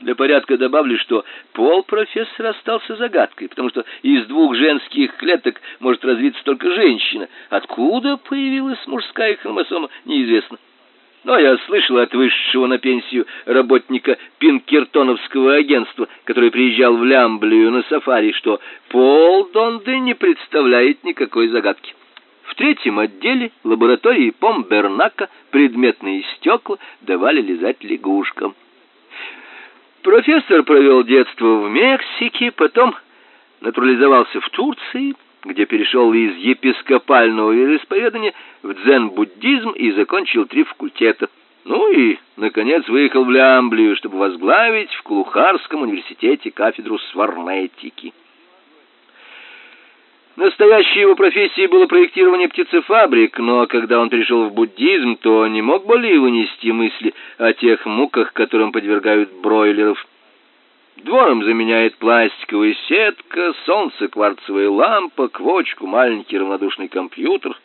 Для порядка добавлю, что пол профессора остался загадкой, потому что из двух женских клеток может развиться только женщина. Откуда появилась мужская хромосома, неизвестно. Но я слышал от высшего на пенсию работника Пинкертоновского агентства, который приезжал в Лямблию на сафари, что пол Донды не представляет никакой загадки. В третьем отделе лаборатории Помбернака предметные стекла давали лизать лягушкам. Профессор провел детство в Мексике, потом натурализовался в Турции, где перешел из епископального вероисповедания в дзен-буддизм и закончил три факультета. Ну и, наконец, выехал в Лямблию, чтобы возглавить в Кулухарском университете кафедру сварнетики. Настоящей его профессией было проектирование птицефабрик, но когда он перешел в буддизм, то не мог более вынести мысли о тех муках, которым подвергают бройлеров. Двором заменяет пластиковая сетка, солнце, кварцевая лампа, квочку, маленький равнодушный компьютер.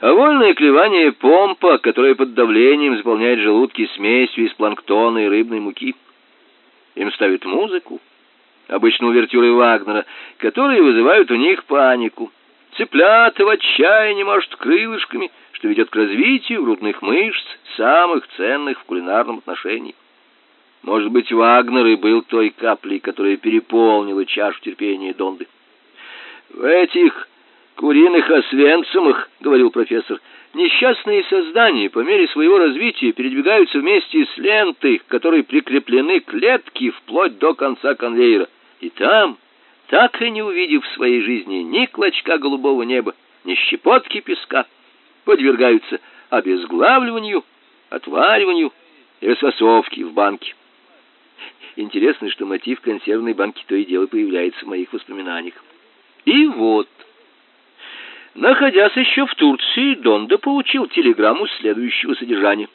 А вольное клевание помпа, которая под давлением заполняет желудки смесью из планктона и рыбной муки. Им ставят музыку, обычно увертюры Вагнера, которые вызывают у них панику. Цыплята в отчаянии машут крылышками, что ведет к развитию грудных мышц, самых ценных в кулинарном отношении. Может быть, Вагнер и был той каплей, которая переполнила чашу терпения Донды. В этих куриных освенцимах, говорил профессор, несчастные создания по мере своего развития передвигаются вместе с лентой, к которой прикреплены клетки вплоть до конца конвейера. И там, так и не увидев в своей жизни ни клочка голубого неба, ни щепотки песка, подвергаются обезглавливанию, отвариванию и расфасовке в банке. Интересно, что мотив консервной банки то и дело появляется в моих воспоминаниях. И вот, находясь еще в Турции, Донда получил телеграмму следующего содержания.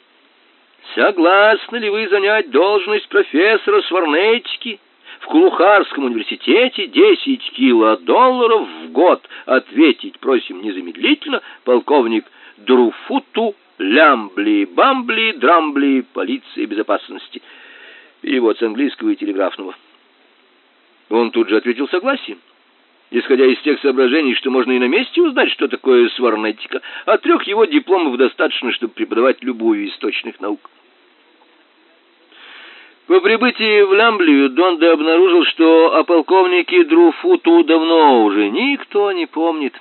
«Согласны ли вы занять должность профессора сварнетики в Кулухарском университете 10 кило долларов в год? Ответить просим незамедлительно полковник Друфуту Лямбли-бамбли, драмбли, полиция безопасности. Перевод с английского и телеграфного. Он тут же ответил согласием исходя из тех соображений, что можно и на месте узнать, что такое сварнетика, а трех его дипломов достаточно, чтобы преподавать любую из точных наук. По прибытии в Лямблию Донда обнаружил, что о полковнике Друфуту давно уже никто не помнит.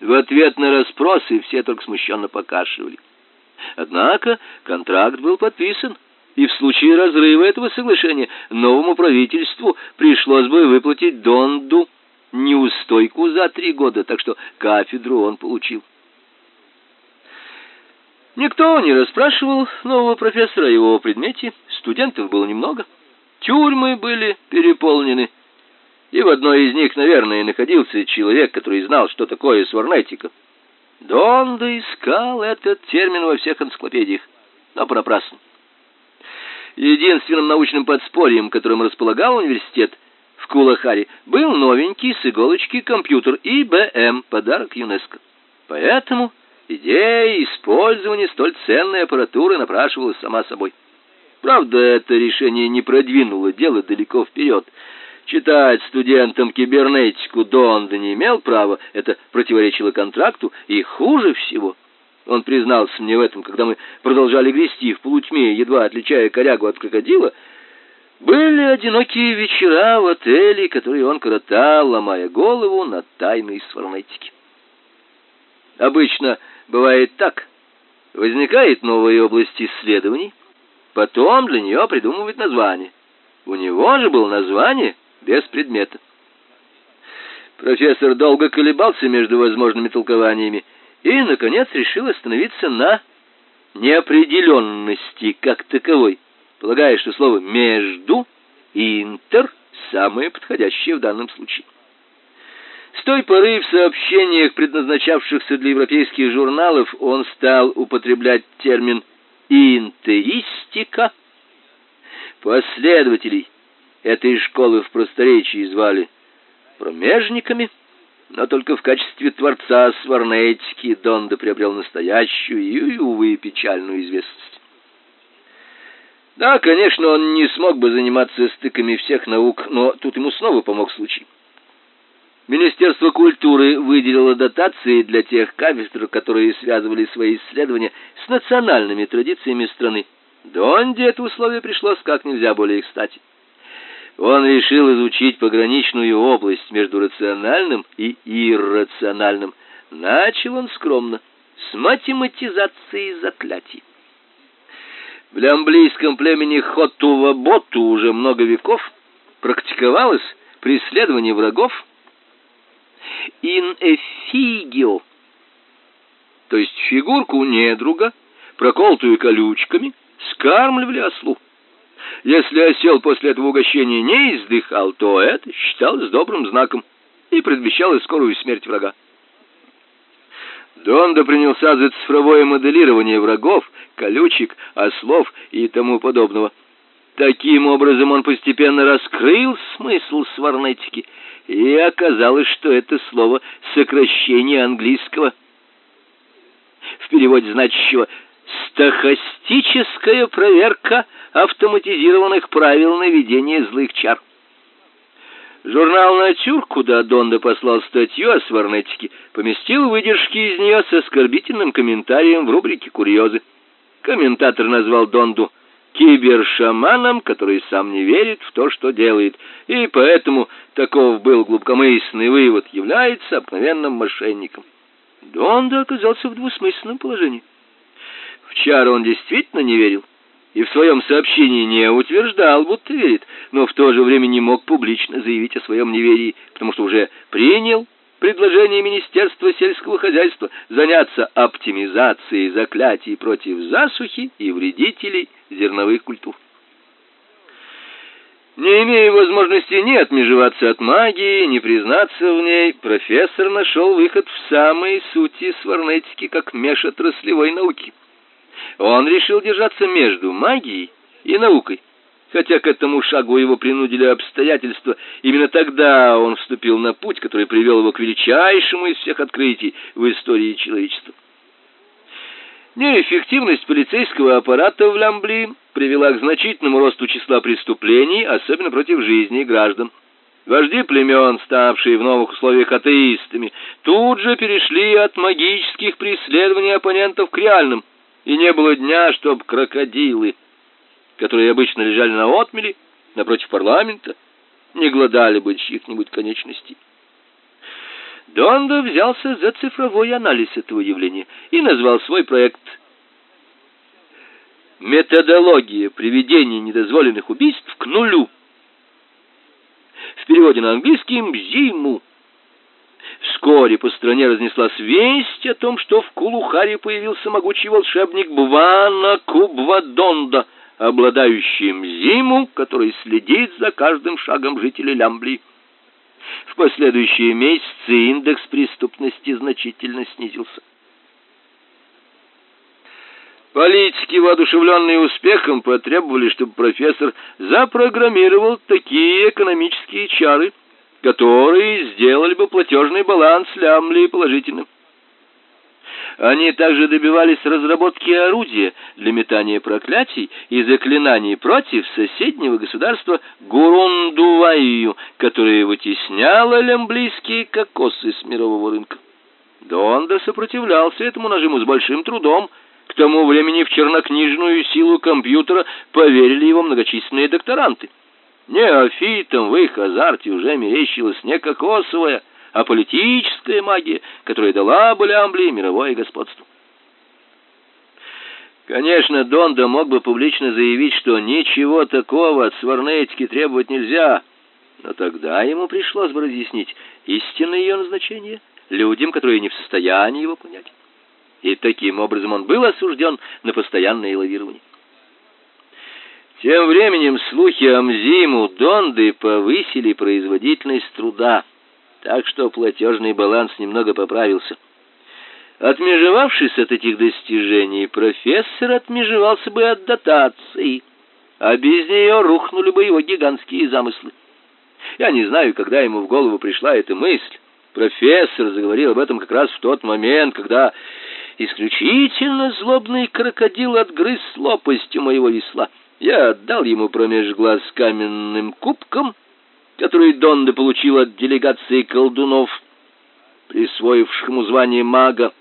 В ответ на расспросы все только смущенно покашливали. Однако контракт был подписан, и в случае разрыва этого соглашения новому правительству пришлось бы выплатить Донду неустойку за три года, так что кафедру он получил. Никто не расспрашивал нового профессора о его предмете, студентов было немного, тюрьмы были переполнены, и в одной из них, наверное, находился человек, который знал, что такое сварнетика. Донда искал этот термин во всех энциклопедиях, но понапрасну. Единственным научным подспорьем, которым располагал университет, в Кулахаре был новенький с иголочки компьютер IBM, подарок ЮНЕСКО. Поэтому идея использования столь ценной аппаратуры напрашивалась сама собой. Правда, это решение не продвинуло дело далеко вперед. Читать студентам кибернетику Донда не имел права, это противоречило контракту, и хуже всего он признался мне в этом, когда мы продолжали грести в полутьме, едва отличая корягу от крокодила, были одинокие вечера в отеле, которые он коротал, ломая голову над тайной сварнетики. Обычно бывает так. Возникает новая область исследований, потом для нее придумывают название. У него же было название без предмета. Профессор долго колебался между возможными толкованиями и, наконец, решил остановиться на неопределенности как таковой полагая, что слово «между» и «интер» самое подходящее в данном случае. С той поры в сообщениях, предназначавшихся для европейских журналов, он стал употреблять термин «интеристика». Последователей этой школы в просторечии звали промежниками, но только в качестве творца сварнетики Донда приобрел настоящую и, увы, печальную известность. Да, конечно, он не смог бы заниматься стыками всех наук, но тут ему снова помог случай. Министерство культуры выделило дотации для тех кафедр, которые связывали свои исследования с национальными традициями страны. Донде это условие пришлось как нельзя более кстати. Он решил изучить пограничную область между рациональным и иррациональным. Начал он скромно, с математизации заклятий. В лямблийском племени Хотува-Боту уже много веков практиковалось преследование врагов effigio, то есть фигурку недруга, проколотую колючками, скармливали ослу. Если осел после этого угощения не издыхал, то это считалось добрым знаком и предвещало скорую смерть врага. Донда принялся за цифровое моделирование врагов, колючек, ослов и тому подобного. Таким образом он постепенно раскрыл смысл сварнетики, и оказалось, что это слово сокращение английского в переводе значащего стахастическая проверка автоматизированных правил наведения злых чар. Журнал «Натюр», куда Донда послал статью о сварнетике, поместил выдержки из нее с оскорбительным комментарием в рубрике «Курьезы». Комментатор назвал Донду кибершаманом, который сам не верит в то, что делает, и поэтому таков был глубокомысленный вывод, является обыкновенным мошенником. Донда оказался в двусмысленном положении. В чары он действительно не верил, и в своем сообщении не утверждал, будто верит, но в то же время не мог публично заявить о своем неверии, потому что уже принял предложение Министерства сельского хозяйства заняться оптимизацией заклятий против засухи и вредителей зерновых культур. Не имея возможности ни отмежеваться от магии, ни признаться в ней, профессор нашел выход в самой сути сварнетики как межотраслевой науки. Он решил держаться между магией и наукой. Хотя к этому шагу его принудили обстоятельства, именно тогда он вступил на путь, который привел его к величайшему из всех открытий в истории человечества. Неэффективность полицейского аппарата в Лямбли привела к значительному росту числа преступлений, особенно против жизни граждан. Вожди племен, ставшие в новых условиях атеистами, тут же перешли от магических преследований оппонентов к реальным, и не было дня, чтоб крокодилы, которые обычно лежали на отмели напротив парламента, не глодали бы чьих-нибудь конечностей. Дондо взялся за цифровой анализ этого явления и назвал свой проект «Методология приведения недозволенных убийств к нулю». В переводе на английский «Мзиму». Вскоре по стране разнеслась весть о том, что в Кулухаре появился могучий волшебник Бвана Кубвадонда, обладающий Мзиму, который следит за каждым шагом жителей Лямбли. В последующие месяцы индекс преступности значительно снизился. Политики, воодушевленные успехом, потребовали, чтобы профессор запрограммировал такие экономические чары, которые сделали бы платежный баланс Лямли положительным. Они также добивались разработки орудия для метания проклятий и заклинаний против соседнего государства Гурундуваю, которое вытесняло лямблийские кокосы с мирового рынка. Донда сопротивлялся этому нажиму с большим трудом. К тому времени в чернокнижную силу компьютера поверили его многочисленные докторанты. Неофитам в их азарте уже мерещилась не кокосовая, а политическая магия, которая дала Булямбли мировое господство. Конечно, Донда мог бы публично заявить, что ничего такого от сварнетики требовать нельзя, но тогда ему пришлось бы разъяснить истинное ее назначение людям, которые не в состоянии его понять. И таким образом он был осужден на постоянное лавирование. Тем временем слухи о Мзиму Донды повысили производительность труда так что платежный баланс немного поправился. Отмежевавшись от этих достижений, профессор отмежевался бы от дотации, а без нее рухнули бы его гигантские замыслы. Я не знаю, когда ему в голову пришла эта мысль. Профессор заговорил об этом как раз в тот момент, когда исключительно злобный крокодил отгрыз лопастью моего весла. Я отдал ему промеж глаз каменным кубком, который Донда получил от делегации колдунов, присвоившему звание мага,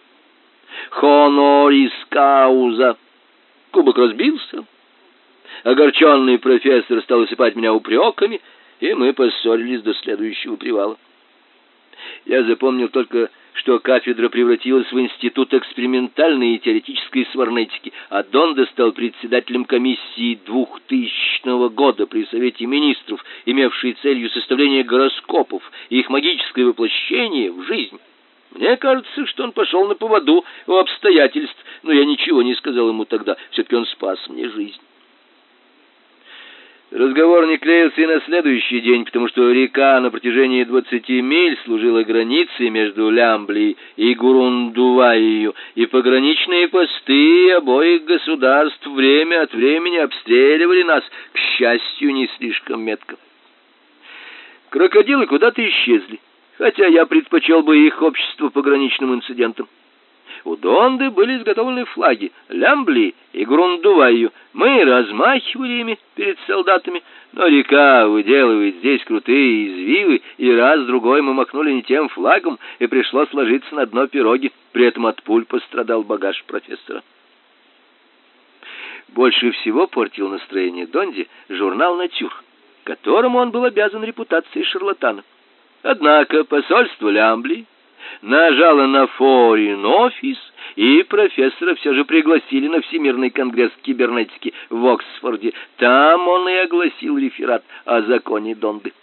хонорис кауза. Кубок разбился. Огорченный профессор стал осыпать меня упреками, и мы поссорились до следующего привала. Я запомнил только что кафедра превратилась в институт экспериментальной и теоретической сварнетики, а Донда стал председателем комиссии 2000 года при Совете министров, имевшей целью составление гороскопов и их магическое воплощение в жизнь. Мне кажется, что он пошел на поводу у обстоятельств, но я ничего не сказал ему тогда, все-таки он спас мне жизнь. Разговор не клеился и на следующий день, потому что река на протяжении двадцати миль служила границей между Лямбли и Гурундуваию, и пограничные посты обоих государств время от времени обстреливали нас, к счастью, не слишком метко. Крокодилы куда-то исчезли, хотя я предпочел бы их общество пограничным инцидентам. У Донды были изготовлены флаги Лямбли и Грундуваю. Мы размахивали ими перед солдатами, но река выделывает здесь крутые извивы, и раз-другой мы махнули не тем флагом, и пришлось ложиться на дно пироги. При этом от пуль пострадал багаж профессора. Больше всего портил настроение Донди журнал «Натюр», которому он был обязан репутацией шарлатана. Однако посольство Лямбли нажала на Foreign Office, и профессора все же пригласили на Всемирный конгресс кибернетики в Оксфорде. Там он и огласил реферат о законе Донды.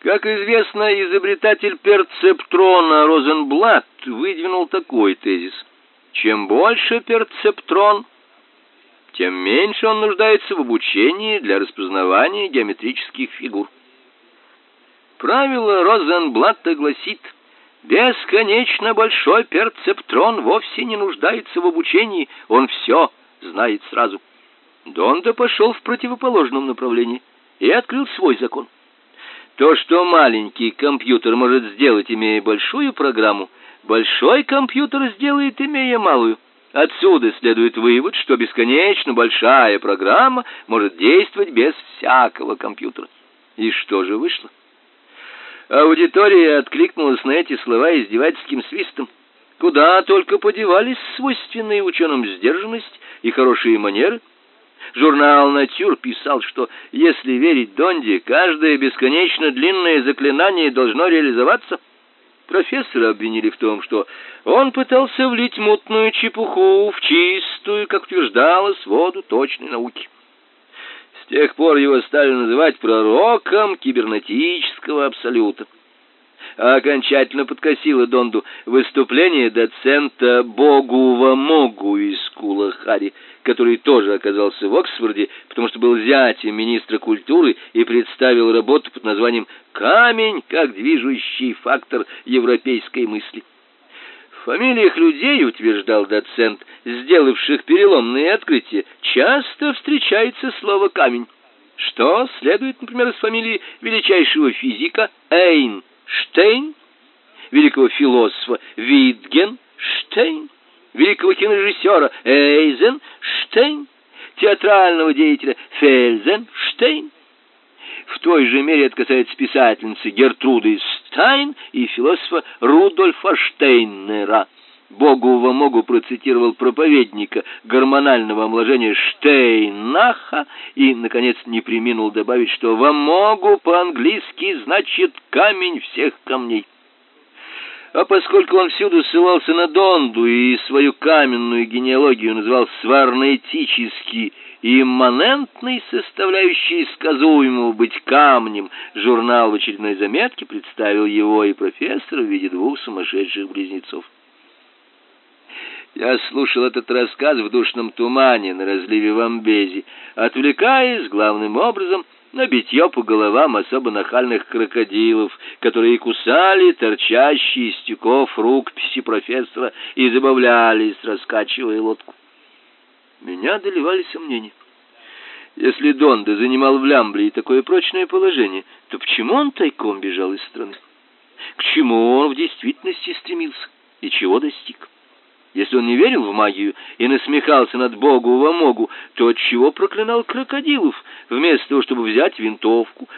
Как известно, изобретатель перцептрона Розенблат выдвинул такой тезис: чем больше перцептрон, тем меньше он нуждается в обучении для распознавания геометрических фигур. Правило Розенблатта гласит: бесконечно большой перцептрон вовсе не нуждается в обучении, он все знает сразу. Донда пошел в противоположном направлении и открыл свой закон. То, что маленький компьютер может сделать, имея большую программу, большой компьютер сделает, имея малую. Отсюда следует вывод, что бесконечно большая программа может действовать без всякого компьютера. И что же вышло? Аудитория откликнулась на эти слова издевательским свистом. Куда только подевались свойственные ученым сдержанность и хорошие манеры. Журнал «Натюр» писал, что, если верить Донди, каждое бесконечно длинное заклинание должно реализоваться — Профессора обвинили в том, что он пытался влить мутную чепуху в чистую, как утверждалось, воду точной науки. Тех пор его стали называть пророком кибернетического абсолюта а окончательно подкосило Донду выступление доцента Богува Могу из Кулахари, который тоже оказался в Оксфорде, потому что был зятем министра культуры и представил работу под названием «Камень как движущий фактор европейской мысли». Фамилиях людей, утверждал доцент, сделавших переломные открытия, часто встречается слово «камень». Что следует, например, из фамилии величайшего физика Эйн Штейн, великого философа Витгенштейн, великого кинорежиссера Эйзенштейн, театрального деятеля Фельзенштейн. В той же мере это касается писательницы Гертруды Стайн и философа Рудольфа. Богу во могу процитировал проповедника гормонального омоложения Штейнаха и, наконец, не приминул добавить, что во могу по-английски значит «камень всех камней». А поскольку он всюду ссылался на Донду и свою каменную генеалогию называл имманентной составляющей сказуемого быть камнем, журнал в очередной заметке представил его и профессора в виде двух сумасшедших близнецов. Я слушал этот рассказ в душном тумане на разливе в Амбези, отвлекаясь главным образом на битье по головам особо нахальных крокодилов, которые кусали торчащие из тюков рукописи профессора и забавлялись, раскачивая лодку. Меня доливали сомнения. Если Донда занимал в Лямблии такое прочное положение, то почему он тайком бежал из страны? К чему он в действительности стремился и чего достиг? Если он не верил в магию и насмехался над Богу Вамогу, то отчего проклинал крокодилов, вместо того, чтобы взять винтовку?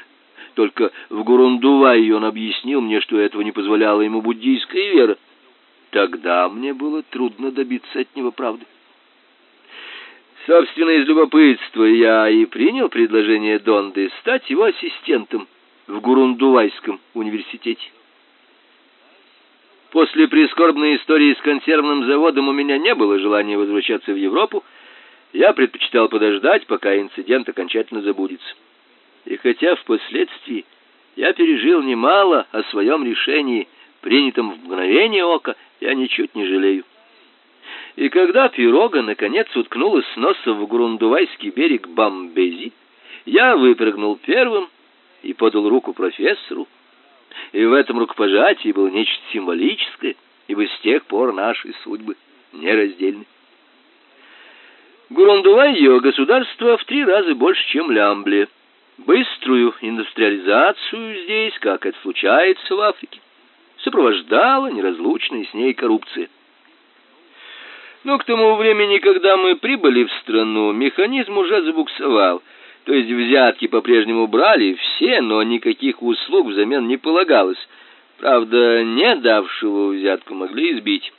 Только в Гурундувае он объяснил мне, что этого не позволяла ему буддийская вера. Тогда мне было трудно добиться от него правды. Собственно, из любопытства я и принял предложение Донды стать его ассистентом в Гурундувайском университете. После прискорбной истории с консервным заводом у меня не было желания возвращаться в Европу. Я предпочитал подождать, пока инцидент окончательно забудется. И хотя впоследствии я пережил немало о своем решении, принятом в мгновение ока, я ничуть не жалею. И когда пирога наконец уткнулась носом в Грундувайский берег Бамбези, я выпрыгнул первым и подал руку профессору, и в этом рукопожатии было нечто символическое, ибо с тех пор наши судьбы нераздельны. Гурундула ее государство в три раза больше, чем Лямбле. Быструю индустриализацию здесь, как это случается в Африке, сопровождала неразлучная с ней коррупция. Но к тому времени, когда мы прибыли в страну, механизм уже забуксовал – то есть взятки по-прежнему брали все, но никаких услуг взамен не полагалось. Правда, не давшего взятку могли избить.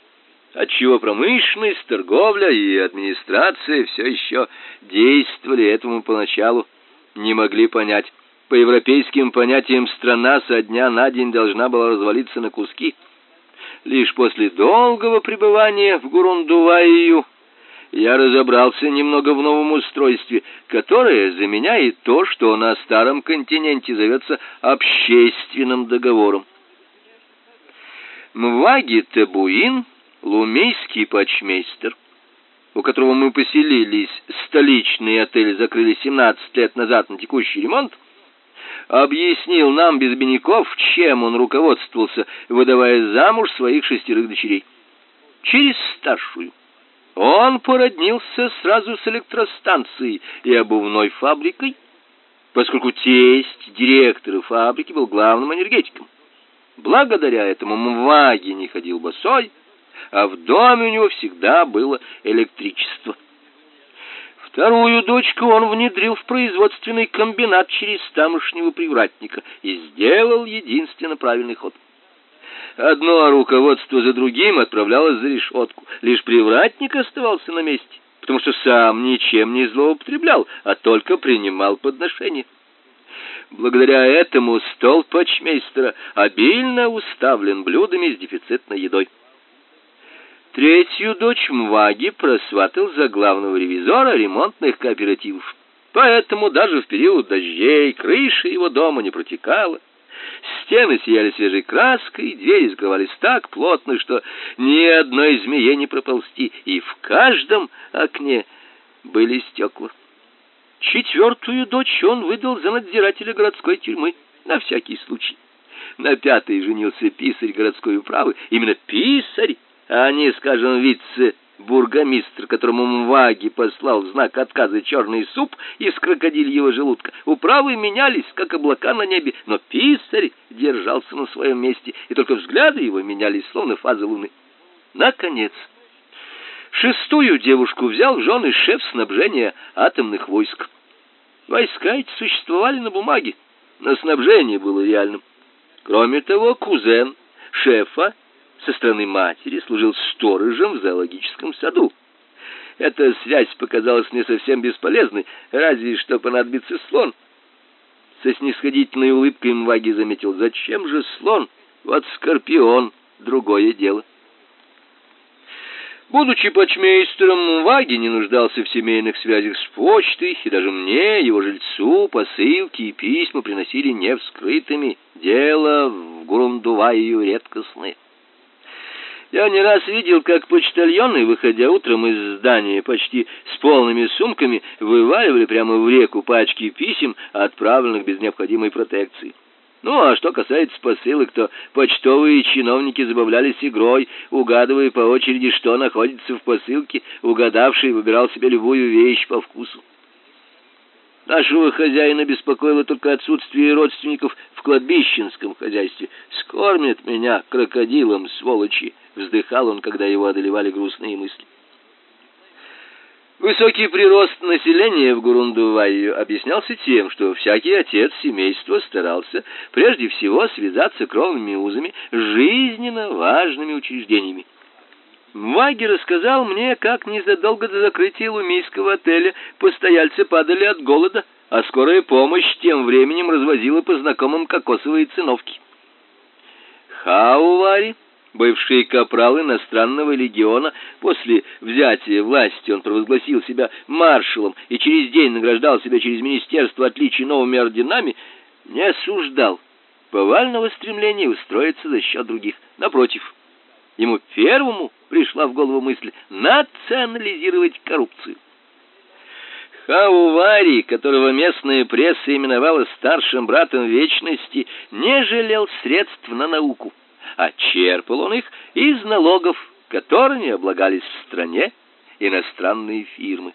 Отчего промышленность, торговля и администрация все еще действовали этому поначалу, не могли понять. По европейским понятиям страна со дня на день должна была развалиться на куски. Лишь после долгого пребывания в Гурундуваю я разобрался немного в новом устройстве, которое заменяет то, что на старом континенте зовется общественным договором. Мваги Тебуин, лумейский почмейстер, у которого мы поселились, столичный отель закрыли 17 лет назад на текущий ремонт, объяснил нам без обиняков, чем он руководствовался, выдавая замуж своих шестерых дочерей. Через старшую. Он породнился сразу с электростанцией и обувной фабрикой, поскольку тесть директора фабрики был главным энергетиком. Благодаря этому Мваги не ходил босой, а в доме у него всегда было электричество. Вторую дочку он внедрил в производственный комбинат через тамошнего привратника и сделал единственно правильный ход. Одно руководство за другим отправлялось за решетку. Лишь привратник оставался на месте, потому что сам ничем не злоупотреблял, а только принимал подношения. Благодаря этому стол почмейстера обильно уставлен блюдами с дефицитной едой. Третью дочь Мваги просватал за главного ревизора ремонтных кооперативов. Поэтому даже в период дождей крыша его дома не протекала. Стены сияли свежей краской, двери закрывались так плотно, что ни одной змее не проползти, и в каждом окне были стекла. Четвертую дочь он выдал за надзирателя городской тюрьмы, на всякий случай. На пятой женился писарь городской управы, именно писарь, а не, скажем, вице-бургомистр, которому Мваги послал знак отказа черный суп из крокодильего желудка. Управы менялись, как облака на небе, но писарь держался на своем месте, и только взгляды его менялись, словно фазы луны. Наконец, Шестую девушку взял в жены шеф снабжения атомных войск. Войска эти существовали на бумаге, но снабжение было реальным. Кроме того, кузен шефа со стороны матери служил сторожем в зоологическом саду. Эта связь показалась мне совсем бесполезной, разве что понадобится слон. Со снисходительной улыбкой Мваги заметил, зачем же слон? Вот скорпион, другое дело. Будучи почмейстером, Ваги не нуждался в семейных связях с почтой, и даже мне, его жильцу, посылки и письма приносили не вскрытыми. Дело в Гурундуваю редкостное. Я не раз видел, как почтальоны, выходя утром из здания почти с полными сумками, вываливали прямо в реку пачки писем, отправленных без необходимой протекции. Ну, а что касается посылок, то почтовые чиновники забавлялись игрой, угадывая по очереди, что находится в посылке, угадавший выбирал себе любую вещь по вкусу. Нашего хозяина беспокоило только отсутствие родственников в кладбищенском хозяйстве. «Скормит меня крокодилом, сволочи!» — вздыхал он, когда его одолевали грустные мысли. Высокий прирост населения в Гурундувайю объяснялся тем, что всякий отец семейства старался прежде всего связаться кровными узами с жизненно важными учреждениями. Маги рассказал мне, как незадолго до закрытия лумийского отеля постояльцы падали от голода, а скорая помощь тем временем развозила по знакомым кокосовые циновки. Хаувари Бывший капрал иностранного легиона после взятия власти он провозгласил себя маршалом и через день награждал себя через министерство отличий новыми орденами, не осуждал повального стремления устроиться за счет других. Напротив, ему первому пришла в голову мысль национализировать коррупцию. Хаувари, которого местная пресса именовала старшим братом вечности, не жалел средств на науку а черпал он их из налогов, которыми облагались в стране иностранные фирмы.